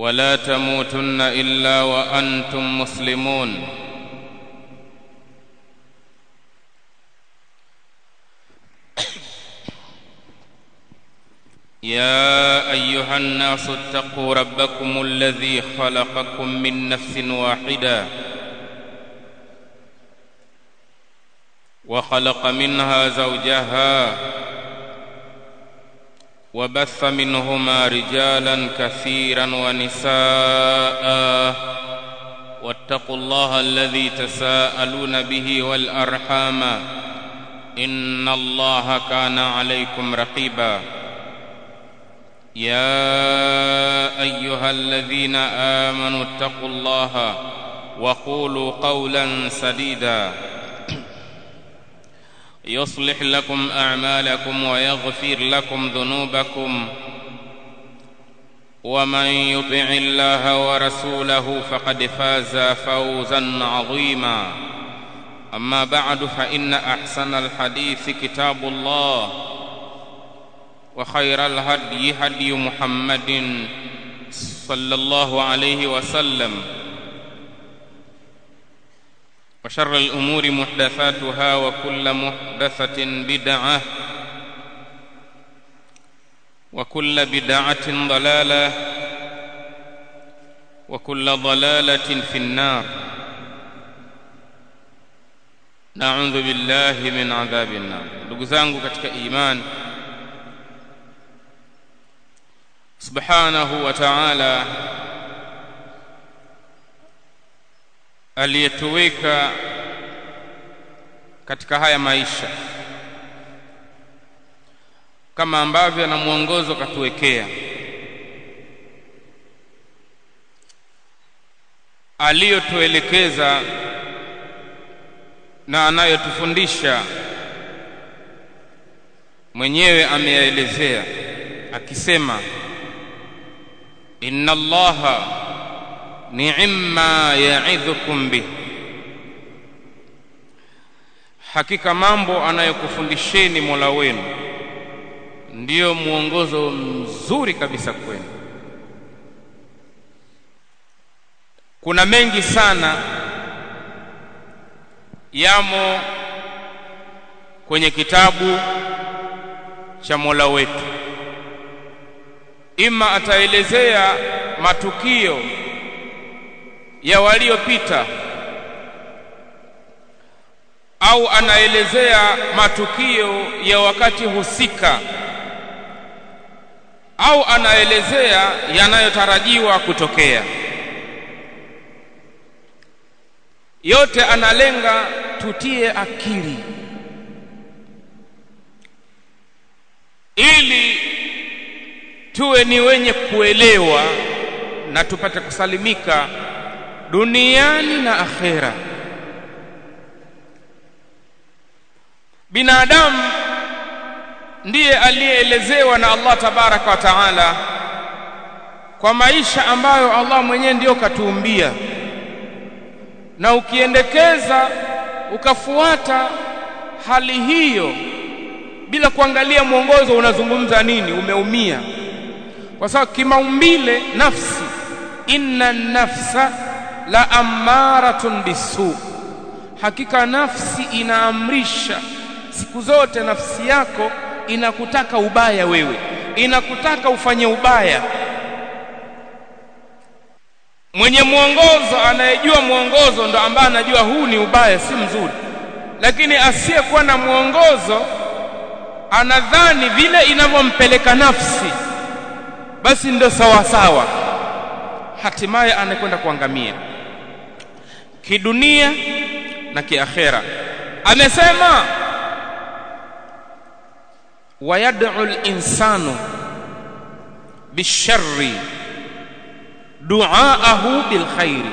ولا تموتن إلا وأنتم مسلمون. يا أيها الناس اتقوا ربكم الذي خلقكم من نفس واحدة وخلق منها زوجها وبث منهما رجالا كثيرا ونساء. واتقوا الله الذي تساءلون به والأرحام. إن الله كان عليكم رقيبا. يا أيها الذين آمنوا اتقوا الله وقولوا قولا سديدا. يصلح لكم أعمالكم ويغفر لكم ذنوبكم ومن يطع الله ورسوله فقد فاز فوزا عظيما. أما بعد فإن أحسن الحديث كتاب الله وخير الهدي هدي محمد صلى الله عليه وسلم. وشر الأمور محدثاتها وكل محدثة بدعة وكل بدعة ضلالة وكل ضلالة في النار. نعوذ بالله من عذاب النار. لغزانك كتك إيمان سبحانه وتعالى aliyetuweka katika haya maisha. Kama ambavyo ana mwongozo katuwekea. Aliyotuelekeza na anayotufundisha mwenyewe ameyaelezea akisema inna allaha ni'ma ya'idhukum bih. Hakika mambo anayokufundisheni Mola wenu ndiyo mwongozo mzuri kabisa kwenu. Kuna mengi sana yamo kwenye kitabu cha Mola wetu. Ima ataelezea matukio ya waliopita au anaelezea matukio ya wakati husika au anaelezea yanayotarajiwa kutokea. Yote analenga tutie akili ili tuwe ni wenye kuelewa na tupate kusalimika duniani na akhera. Binadamu ndiye aliyeelezewa na Allah tabaraka wa taala kwa maisha ambayo Allah mwenyewe ndiyo katuumbia. Na ukiendekeza ukafuata hali hiyo bila kuangalia mwongozo unazungumza nini? Umeumia. Kwa sababu kimaumbile nafsi. Inna nafsa la ammaratun bisu. Hakika nafsi inaamrisha. Siku zote nafsi yako inakutaka ubaya wewe. Inakutaka ufanye ubaya. Mwenye mwongozo anayejua mwongozo ndo ambaye anajua huu ni ubaya si mzuri. Lakini asiyekuwa na mwongozo anadhani vile inavyompeleka nafsi basi ndio sawasawa, sawa hatimaye anakwenda kuangamia kidunia na kiakhera amesema wayad'u al-insanu bisharri du'aahu bilkhairi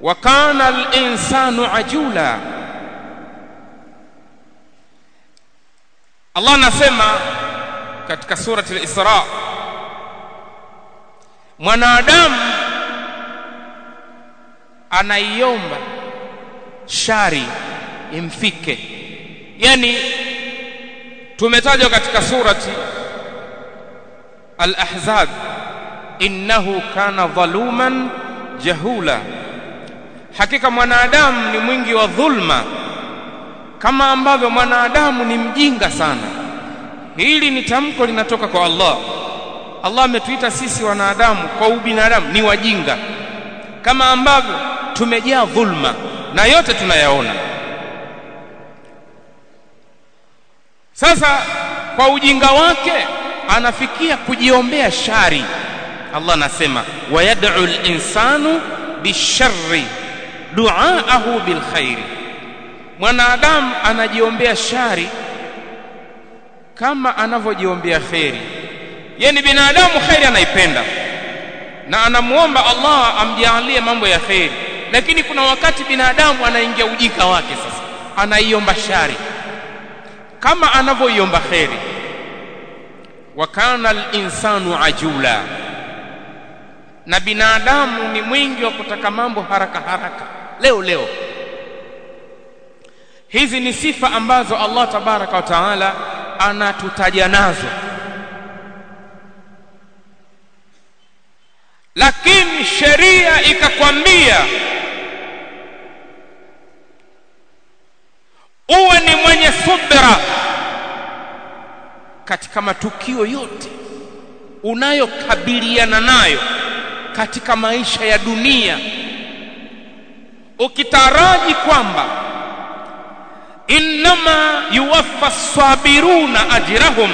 wa kana al-insanu ajula Allah anasema katika surati al-Isra mwanadamu anaiomba shari imfike. Yani tumetajwa katika surati al-ahzab innahu kana dhaluman jahula. Hakika mwanadamu ni mwingi wa dhulma kama ambavyo mwanadamu ni mjinga sana. Hili ni tamko linatoka kwa Allah. Allah ametuita sisi wanadamu kwa ubinadamu ni wajinga. Kama ambavyo tumejaa dhulma na yote tunayaona. Sasa kwa ujinga wake anafikia kujiombea shari. Allah anasema wayad'u al-insanu bisharri du'aahu bilkhairi mwanadamu anajiombea shari kama anavyojiombea kheri. Yani binadamu kheri anaipenda na anamuomba Allah amjalie mambo ya kheri lakini kuna wakati binadamu anaingia ujika wake sasa. Anaiomba shari. Kama anavyoiomba kheri. Wa kana al-insanu ajula. Na binadamu ni mwingi wa kutaka mambo haraka haraka. Leo leo. Hizi ni sifa ambazo Allah tabaraka wa taala anatutaja nazo. Lakini sheria ikakwambia uwe ni mwenye subra katika matukio yote unayokabiliana nayo katika maisha ya dunia ukitaraji kwamba innama yuwaffa sabiruna ajrahum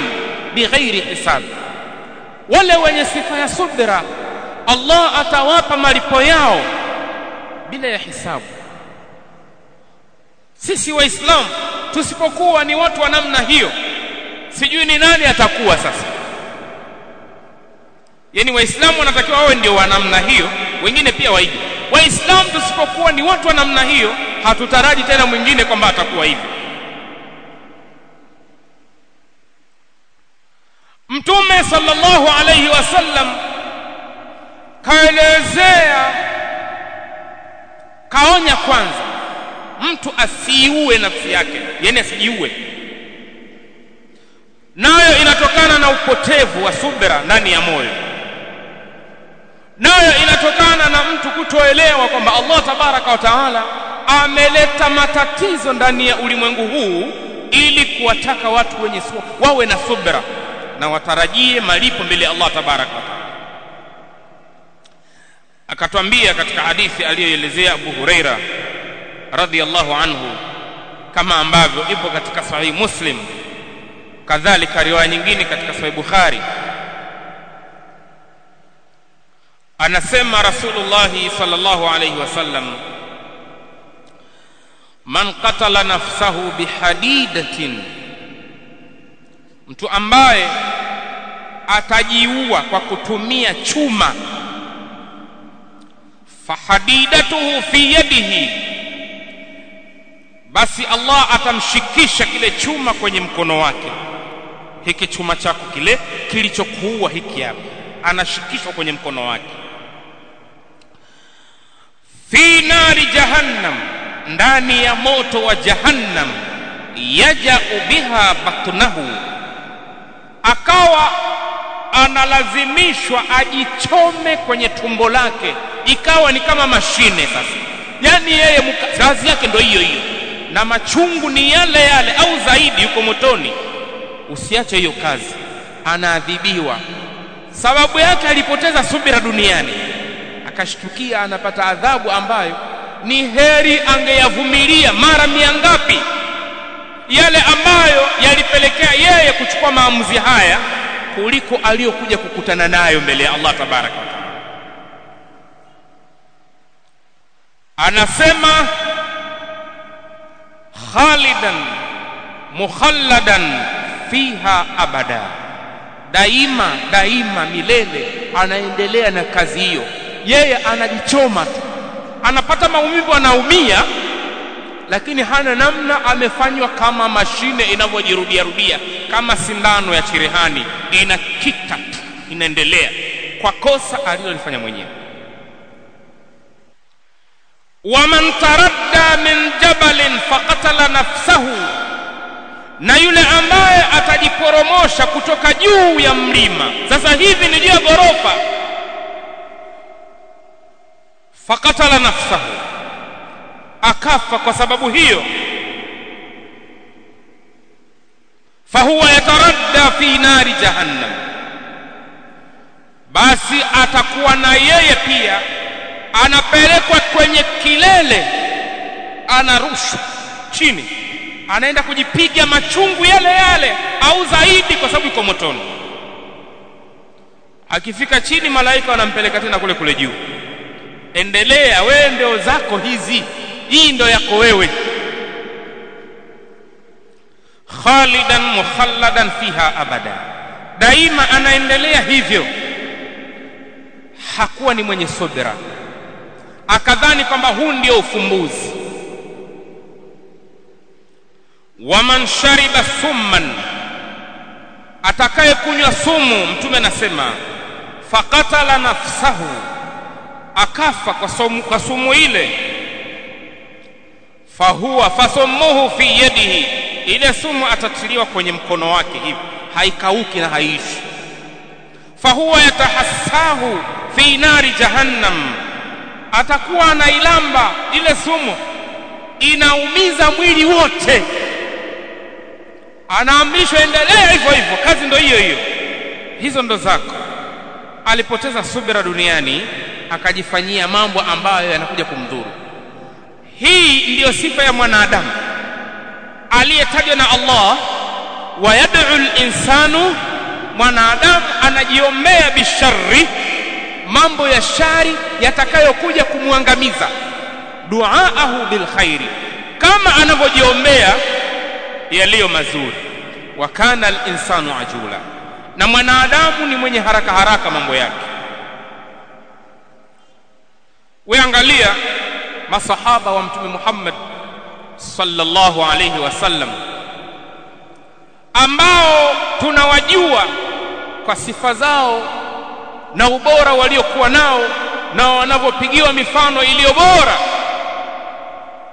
bighairi hisab. Wale wenye sifa ya subra Allah atawapa malipo yao bila ya hisabu sisi waislamu tusipokuwa ni watu wa namna hiyo sijui ni nani atakuwa sasa. Yani waislamu wanatakiwa wawe ndio wa namna hiyo wengine pia waige waislamu tusipokuwa ni watu wa namna hiyo hatutaraji tena mwingine kwamba atakuwa hivyo mtume sallallahu alayhi wasallam kaelezea kaonya kwanza mtu asiiue nafsi yake. Yani asijiue. Nayo inatokana na upotevu wa subira ndani ya moyo. Nayo inatokana na mtu kutoelewa kwamba Allah tabaraka wa taala ameleta matatizo ndani ya ulimwengu huu ili kuwataka watu wenye wawe na subra na watarajie malipo mbele ya Allah tabaraka wa taala. Akatwambia katika hadithi aliyoelezea Abu Huraira radhiyallahu anhu kama ambavyo ipo katika sahihi Muslim. Kadhalika riwaya nyingine katika sahihi Bukhari. Anasema Rasulullah sallallahu alayhi wasallam man qatala nafsahu bihadidatin mtu ambaye atajiua kwa kutumia chuma fahadidatuhu fi yadihi basi Allah atamshikisha kile chuma kwenye mkono wake. Hiki chuma chako kile kilichokuua hiki hapa anashikishwa kwenye mkono wake. Fi nari jahannam ndani ya moto wa jahannam yaja'u biha batnahu akawa analazimishwa ajichome kwenye tumbo lake ikawa ni kama mashine sasa. Yani yeye kazi yake ndio hiyo hiyo na machungu ni yale yale au zaidi yuko motoni. Usiache hiyo kazi. Anaadhibiwa. Sababu yake alipoteza subira duniani. Akashtukia anapata adhabu ambayo ni heri angeyavumilia mara mia ngapi. Yale ambayo yalipelekea yeye kuchukua maamuzi haya kuliko aliyokuja kukutana nayo mbele ya Allah tabaraka anasema khalidan mukhalladan fiha abada. Daima daima milele anaendelea na kazi hiyo. Yeye anajichoma tu. Anapata maumivu anaumia lakini hana namna amefanywa kama mashine inavyojirudia rudia kama sindano ya cherehani. Inakita tu inaendelea kwa kosa alilolifanya mwenyewe waman taradda min jabalin faqatala nafsahu na yule ambaye atajiporomosha kutoka juu ya mlima. Sasa hivi ni juu ya ghorofa. Faqatala nafsahu. Akafa kwa sababu hiyo. Fahuwa yataradda fi nari jahannam. Basi atakuwa na yeye pia anapelekwa kwenye kilele anarushwa chini anaenda kujipiga machungu yale yale au zaidi kwa sababu iko motoni. Akifika chini malaika wanampeleka tena kule kule juu. Endelea wewe ndio zako hizi hii ndio yako wewe. Khalidan mukhalladan fiha abada. Daima anaendelea hivyo. Hakuwa ni mwenye subira akadhani kwamba huu ndio ufumbuzi. Waman shariba thumman atakayekunywa sumu mtume anasema faqatala nafsahu akafa kwa sumu, kwa sumu ile. Fahuwa fasumuhu fi yadihi ile sumu atatiliwa kwenye mkono wake hivi haikauki na haiishi. Fahuwa yatahassahu fi nari jahannam atakuwa anailamba ile sumu inaumiza mwili wote. Anaamrishwa endelea hivyo hivyo kazi ndio hiyo hiyo. Hizo ndo zako. Alipoteza subira duniani akajifanyia mambo ambayo yanakuja kumdhuru. Hii ndiyo sifa ya mwanadamu. Aliyetajwa na Allah wa yad'u al-insanu mwanadamu anajiombea bisharri mambo ya shari yatakayokuja kumwangamiza. Duaahu bilkhairi kama anavyojiombea yaliyo mazuri. Wa kana al-insanu ajula na mwanadamu ni mwenye haraka haraka mambo yake. Weangalia masahaba wa mtume Muhammad sallallahu alayhi wasallam ambao tunawajua kwa sifa zao na ubora waliokuwa nao na wanavyopigiwa mifano iliyo bora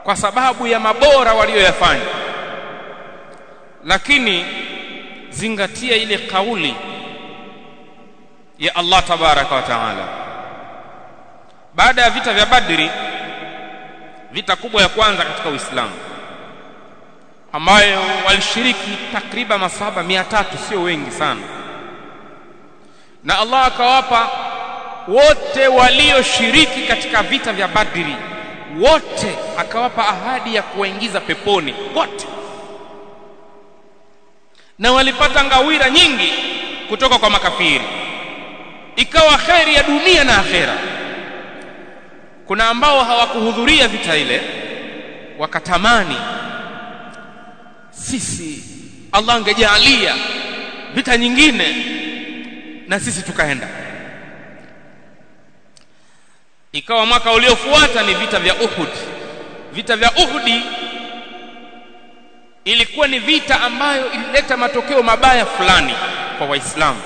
kwa sababu ya mabora walioyafanya. Lakini zingatia ile kauli ya Allah tabaraka wa taala. Baada ya vita vya Badri vita kubwa ya kwanza katika Uislamu ambayo walishiriki takriban mia tatu sio wengi sana na Allah akawapa wote walioshiriki katika vita vya Badri wote akawapa ahadi ya kuwaingiza peponi wote. Na walipata ngawira nyingi kutoka kwa makafiri. Ikawa kheri ya dunia na akhera. Kuna ambao hawakuhudhuria vita ile wakatamani sisi Allah angejalia vita nyingine na sisi tukaenda. Ikawa mwaka uliofuata ni vita vya Uhud. Vita vya Uhudi ilikuwa ni vita ambayo ilileta matokeo mabaya fulani kwa waislamu.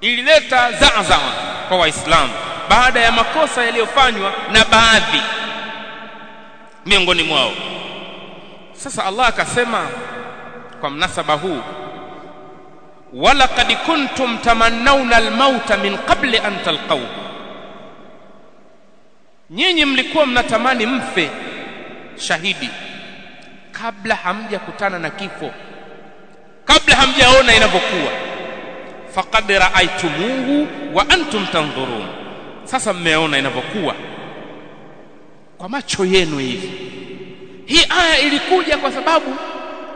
Ilileta zaazawa kwa waislamu baada ya makosa yaliyofanywa na baadhi miongoni mwao. Sasa Allah akasema kwa mnasaba huu walaqad kuntum tamannawna almauta min qabli an talqaw. Nyinyi mlikuwa mnatamani mfe shahidi kabla hamjakutana na kifo kabla hamjaona inavyokuwa. Faqad ra'aytumuhu wa antum tandhurun sasa mmeona inavyokuwa. Kwa macho yenu hivi. Hii aya ilikuja kwa sababu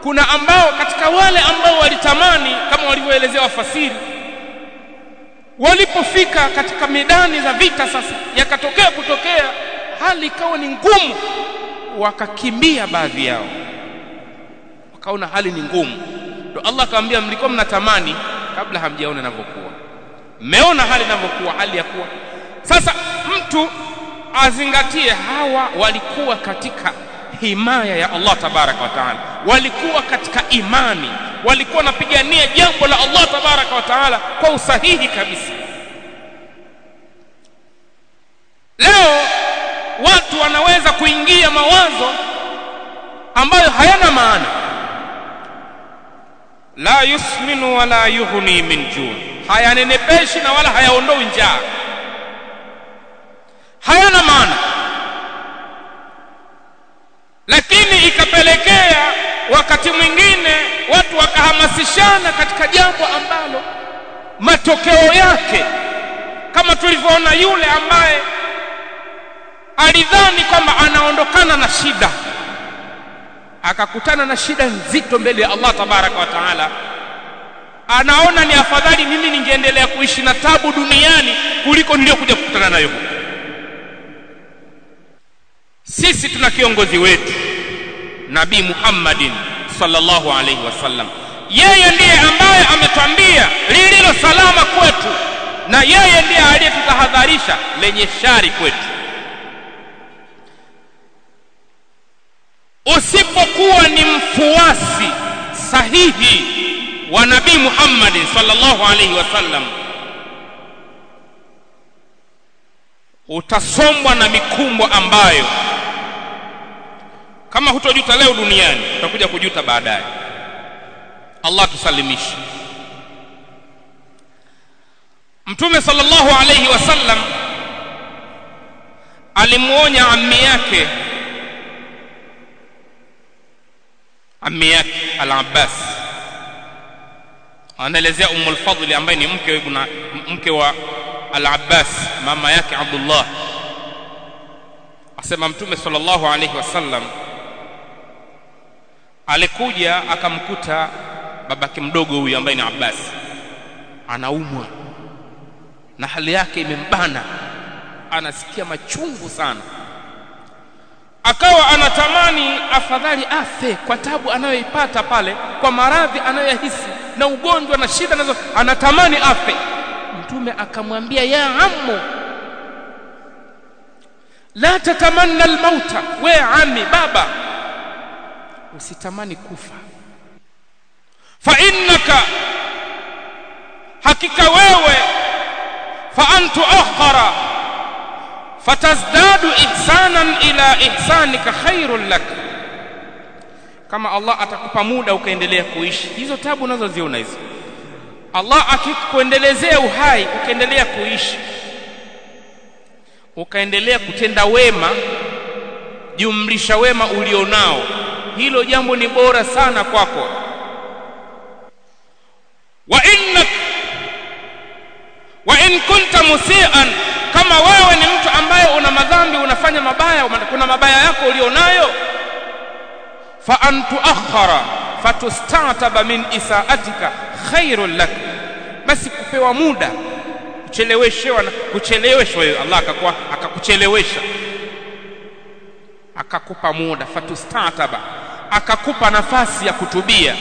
kuna ambao katika wale ambao walitamani kama walivyoelezea wafasiri walipofika katika medani za vita sasa yakatokea kutokea hali ikawa ni ngumu wakakimbia baadhi yao. Wakaona hali ni ngumu. Ndio Allah akamwambia mlikuwa mnatamani kabla hamjaona inavyokuwa. Mmeona hali inavyokuwa hali ya kuwa. Sasa mtu azingatie hawa walikuwa katika himaya ya Allah tabaraka wa taala walikuwa katika imani walikuwa wanapigania jambo la Allah tabaraka wa taala kwa usahihi kabisa. Leo watu wanaweza kuingia mawazo ambayo hayana maana. La yusminu wala yughni min juu. Hayanenepeshi na wala hayaondoi njaa. Hayana maana lakini ikapelekea wakati mwingine watu wakahamasishana katika jambo ambalo matokeo yake kama tulivyoona yule ambaye alidhani kwamba anaondokana na shida akakutana na shida nzito mbele ya Allah tabaraka wa taala anaona ni afadhali mimi ningeendelea kuishi na tabu duniani kuliko niliyokuja kukutana nayo sisi tuna kiongozi wetu nabii Muhammadin sallallahu alaihi wasallam yeye ndiye ambaye ametwambia lililo salama kwetu na yeye ndiye aliyetutahadharisha lenye shari kwetu. Usipokuwa ni mfuasi sahihi wa nabii Muhammad sallallahu alaihi wasallam utasombwa na mikumbo ambayo kama hutojuta leo duniani utakuja kujuta baadaye. Allah tusalimishe. Mtume sallallahu alayhi wasallam alimuonya ammi yake ammi yake al-Abbas. Anaelezea Umm al-Fadl ambaye ni mke wa mke wa al-Abbas mama yake Abdullah. Asema Mtume sallallahu alayhi wasallam alikuja akamkuta babake mdogo huyu ambaye ni Abbas. Anaumwa. Na hali yake imembana. Anasikia machungu sana. Akawa anatamani afadhali afe kwa tabu anayoipata pale kwa maradhi anayoyahisi na ugonjwa na shida nazo anatamani afe. Mtume akamwambia ya ammu la tatamanna almauta we ami baba usitamani kufa. Fa innaka hakika wewe fa antu akhara fatazdadu ihsanan ila ihsanika khairul lak. Kama Allah atakupa muda ukaendelea kuishi. Hizo tabu unazoziona hizo. Allah akikuendelezea uhai ukaendelea kuishi. Ukaendelea kutenda wema jumlisha wema ulionao hilo jambo ni bora sana kwako. Wa innak wa in kunta musian kama wewe ni mtu ambaye una madhambi unafanya mabaya kuna mabaya yako ulionayo fa an tuakhara fatustataba min isaatika khairul lak. Basi kupewa muda kucheleweshwa na kucheleweshwa Allah akakua akakuchelewesha akakupa muda fatustataba akakupa nafasi ya kutubia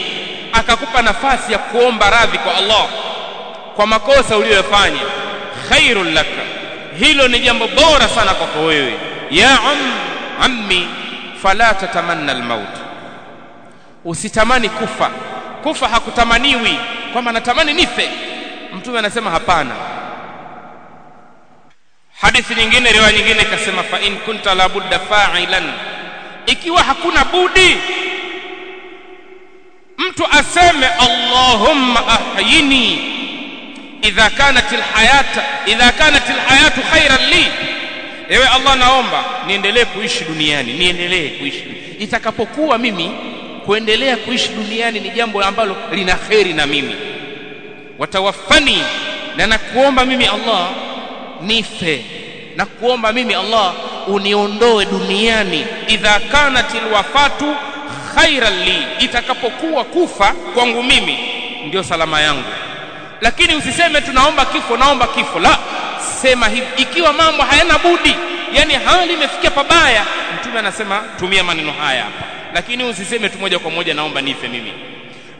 akakupa nafasi ya kuomba radhi kwa Allah kwa makosa uliyofanya khairul laka hilo ni jambo bora sana kwako wewe. Ya um, ammi fala tatamanna almaut. Usitamani kufa. Kufa hakutamaniwi kwamba natamani nife. Mtume anasema hapana. Hadithi nyingine riwaya nyingine ikasema fa in kunta labudda fa'ilan ikiwa hakuna budi mtu aseme allahumma ahyini idha kanat alhayata idha kanat alhayatu khairan li. Ewe allah naomba niendelee kuishi duniani niendelee kuishi itakapokuwa mimi kuendelea kuishi duniani ni jambo ambalo lina kheri na mimi. Watawafani na nakuomba mimi Allah nife. Na kuomba mimi Allah uniondoe duniani. Idha kanatil wafatu khairan li itakapokuwa kufa kwangu mimi ndio salama yangu. Lakini usiseme tunaomba kifo naomba kifo. La sema hivi ikiwa mambo hayana budi yani hali imefikia pabaya mtume anasema tumia maneno haya hapa. Lakini usiseme tu moja kwa moja naomba nife mimi.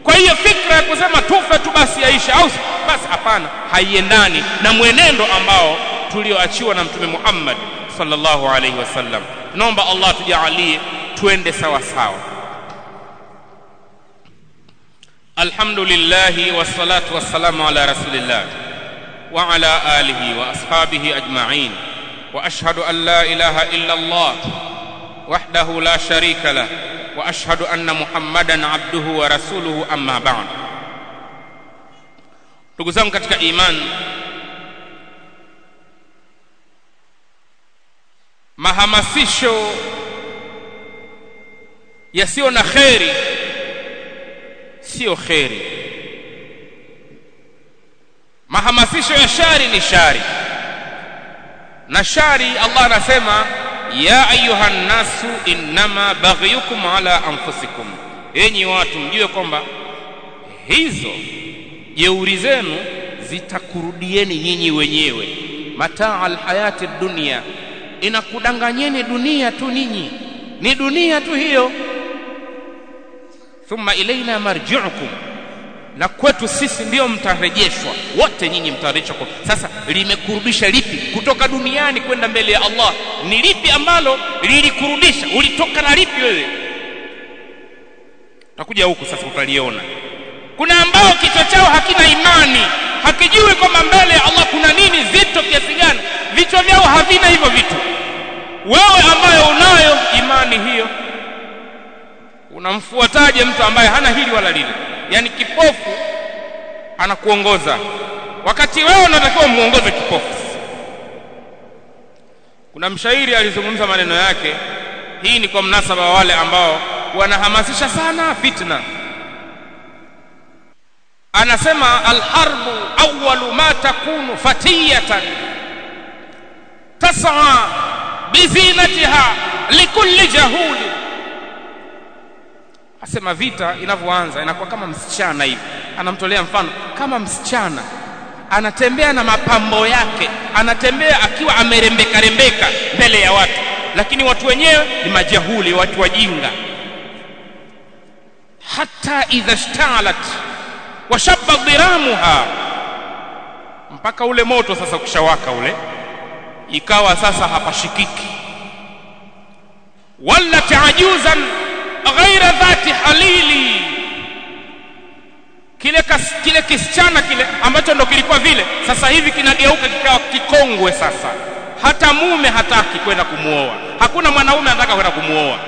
Kwa hiyo fikra ya kusema tufe tu basi yaisha au basi hapana haiendani na mwenendo ambao tulioachiwa na mtume Muhammad sallallahu alaihi wasallam tunaomba Allah tujalie twende sawa sawa alhamdulillah wassalatu wassalamu ala rasulillah wa ala alihi wa ashabihi ajma'in wa ashhadu an la ilaha illa Allah wahdahu la sharika lah wa ashhadu anna muhammadan abduhu wa rasuluhu amma ba'd ndugu zangu katika imani mahamasisho yasiyo na kheri sio kheri. Mahamasisho ya shari ni shari. Na shari Allah anasema ya ayuha nasu innama baghyukum ala anfusikum. Enyi watu mjue kwamba hizo jeuri zenu zitakurudieni nyinyi wenyewe. Mataa alhayati dunia inakudanganyeni dunia tu ninyi. Ni dunia tu hiyo. Thumma ilaina marji'ukum. Na kwetu sisi ndiyo mtarejeshwa. Wote nyinyi mtarejeshwa sasa limekurudisha lipi? Kutoka duniani kwenda mbele ya Allah. Ni lipi ambalo lilikurudisha? Ulitoka na lipi wewe? Takuja huku sasa utaliona. Kuna ambao kichwa chao hakina imani hakijui kwamba mbele ya Allah kuna nini zito kiasi gani. Vichwa vyao havina hivyo vitu. Wewe ambayo unayo imani hiyo unamfuataje mtu ambaye hana hili wala lile? Yani kipofu anakuongoza. Wakati wewe unatakiwa muongoze kipofu. Kuna mshairi alizungumza maneno yake. Hii ni kwa mnasaba wa wale ambao wanahamasisha sana fitna anasema alharbu awwalu ma takunu fatiyatan tas'a bizinatiha likulli jahuli. Asema vita inavyoanza inakuwa kama msichana hivi. Anamtolea mfano kama msichana anatembea na mapambo yake anatembea akiwa amerembeka rembeka mbele ya watu. Lakini watu wenyewe ni majahuli watu wajinga. Hata idha shtalat washabba dhiramuha. Mpaka ule moto sasa ukishawaka ule ikawa sasa hapashikiki. Wallat ajuzan ghaira dhati halili. Kile kas, kile kisichana kile ambacho ndo kilikuwa vile sasa hivi kinageuka kikawa kikongwe sasa. Hata mume hataki kwenda kumuoa. Hakuna mwanaume anataka kwenda kumuoa.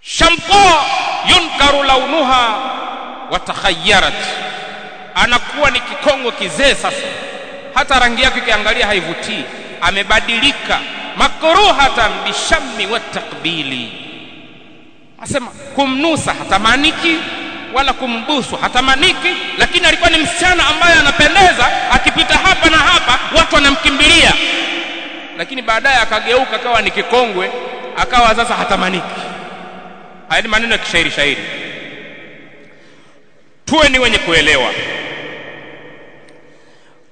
Shamqa yunkaru launuha watakhayyarat anakuwa ni kikongo kizee sasa. Hata rangi yake ukiangalia haivutii. Amebadilika. Makruhatan bishammi watakbili asema kumnusa hatamaniki wala kumbusu hatamaniki lakini alikuwa ni msichana ambaye anapendeza. Akipita hapa na hapa watu wanamkimbilia. Lakini baadaye akageuka akawa ni kikongwe akawa sasa hatamaniki haya ni maneno ya kishairi shairi. Tuwe ni wenye kuelewa.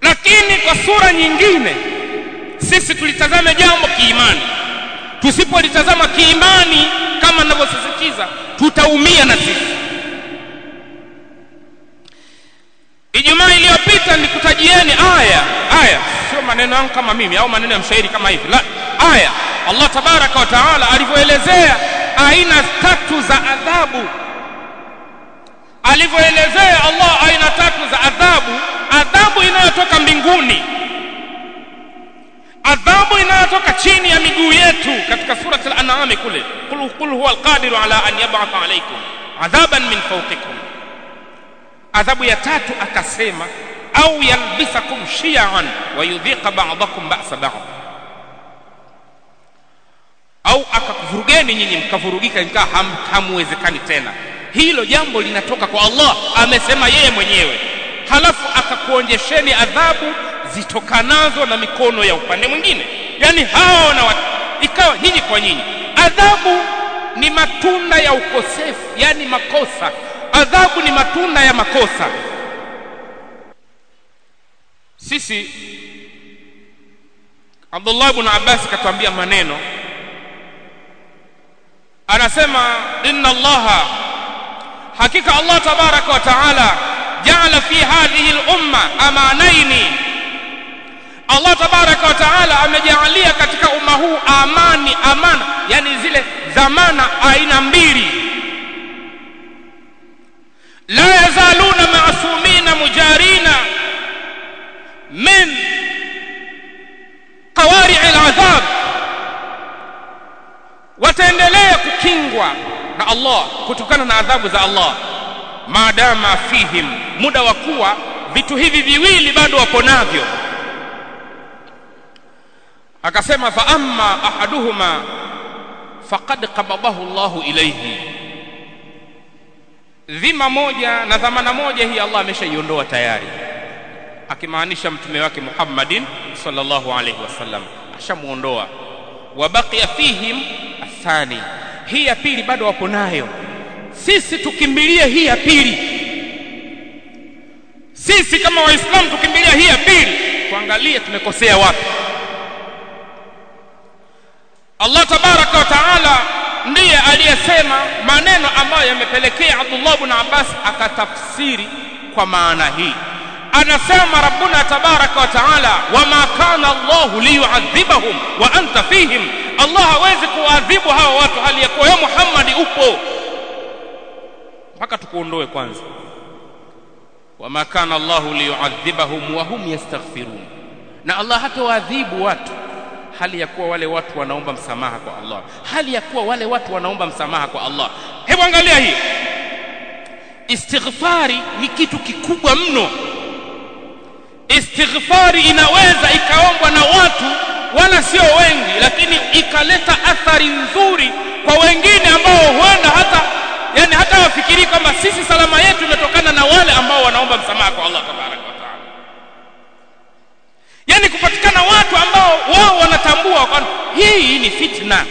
Lakini kwa sura nyingine sisi tulitazame jambo kiimani. Tusipolitazama kiimani kama ninavyosisitiza tutaumia na sisi. Ijumaa iliyopita nikutajieni aya aya. Sio maneno yangu kama mimi au maneno ya mshairi kama hivi. La aya. Allah tabaraka wa taala alivyoelezea aina tatu za adhabu alivyoelezea Allah aina tatu za adhabu adhabu inayotoka mbinguni adhabu inayotoka chini ya miguu yetu katika surat al-an'am kule qul qul huwa al-qadiru ala an yab'atha alaykum adhaban min fawqikum adhabu ya tatu akasema au yalbisakum shi'an wa yudhiqa ba'dakum ba'sa ba'd au akakuvurugeni nyinyi mkavurugika mkaa hamwezekani tena. Hilo jambo linatoka kwa Allah amesema yeye mwenyewe. Halafu akakuonyesheni adhabu zitokanazo na mikono ya upande mwingine. Yani hao na ikawa nyinyi kwa nyinyi. Adhabu ni matunda ya ukosefu yani makosa. Adhabu ni matunda ya makosa. Sisi Abdullah ibn Abbas katuambia maneno anasema inna allaha hakika Allah tabaraka wa taala jaala fi hadhihi al-umma amanaini. Allah tabaraka wa taala amejaalia katika umma huu amani amana yani zile dhamana aina mbili. La yazaluna maasumina mujarina min qawari' al-adhab wataendelea kukingwa na Allah kutokana na adhabu za Allah. Maadama fihim muda wa kuwa vitu hivi viwili bado wapo navyo. Akasema fa amma ahaduhuma faqad qabadahu Allahu ilayhi. Dhima moja na dhamana moja hii Allah ameshaiondoa tayari akimaanisha mtume wake Muhammadin sallallahu alayhi wasallam. Ashamuondoa wa baqiya fihim athani. Hii ya pili bado wapo nayo. Sisi tukimbilie hii ya pili. Sisi kama waislamu tukimbilia hii ya pili tuangalie tumekosea wapi. Allah tabaraka taala ndiye aliyesema maneno ambayo yamepelekea Abdullah ibn Abbas akatafsiri kwa maana hii anasema rabbuna tabaraka wa taala wama kana llahu liyuadhibahum wa anta fihim. Allah hawezi kuwaadhibu hawa watu hali ya kuwa muhammadi Muhammad upo. Mpaka tukuondoe kwanza. Wama kana Allah liyuadhibahum wa hum yastaghfirun. Na Allah hatawaadhibu watu hali ya kuwa wale watu wanaomba msamaha kwa Allah. Hali ya kuwa wale watu wanaomba msamaha kwa Allah. Hebu angalia hii. Istighfari ni kitu kikubwa mno istighfari inaweza ikaombwa na watu wala sio wengi lakini ikaleta athari nzuri kwa wengine ambao huenda hata yani hata wafikiri kwamba sisi salama yetu imetokana na wale ambao wanaomba msamaha kwa Allah tabaraka wa taala. Yani kupatikana watu ambao wao wanatambua kwamba hii ni fitna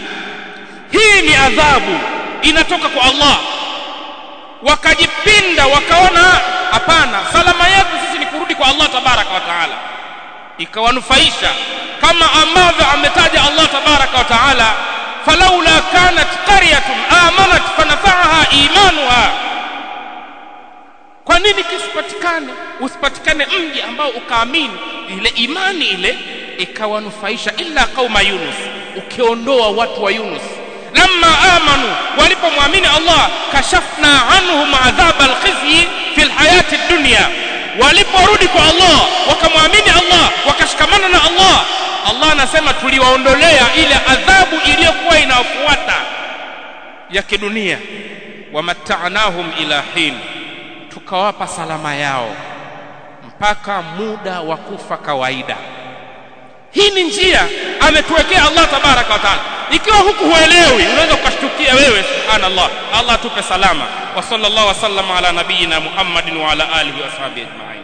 hii ni adhabu inatoka kwa Allah. Wakajipinda wakaona hapana salama yetu sisi ni kurudi kwa Allah tabaraka wa taala ikawanufaisha kama ambavyo ametaja Allah tabaraka wa taala falaula kanat qaryatun amanat fanafa'aha imanuha kwa nini kisipatikane usipatikane mji ambao ukaamini ile imani ile ikawanufaisha illa qauma yunus ukiondoa watu wa yunus lamma amanu walipomwamini Allah kashafna anhum adhab alkhizyi fi alhayati dunya waliporudi kwa Allah wakamwamini Allah wakashikamana na Allah Allah anasema tuliwaondolea ile adhabu iliyokuwa inafuata ya kidunia. Wamatta'nahum ila hin tukawapa salama yao mpaka muda wa kufa kawaida. Hii ni njia ametuwekea Allah tabaraka wa taala ikiwa huku huelewi unaweza kukashtukia wewe subhanallah. Allah tupe salama. Wa sallallahu wasallam ala nabiyina Muhammadin wa ala alihi wa ashabihi ajma'in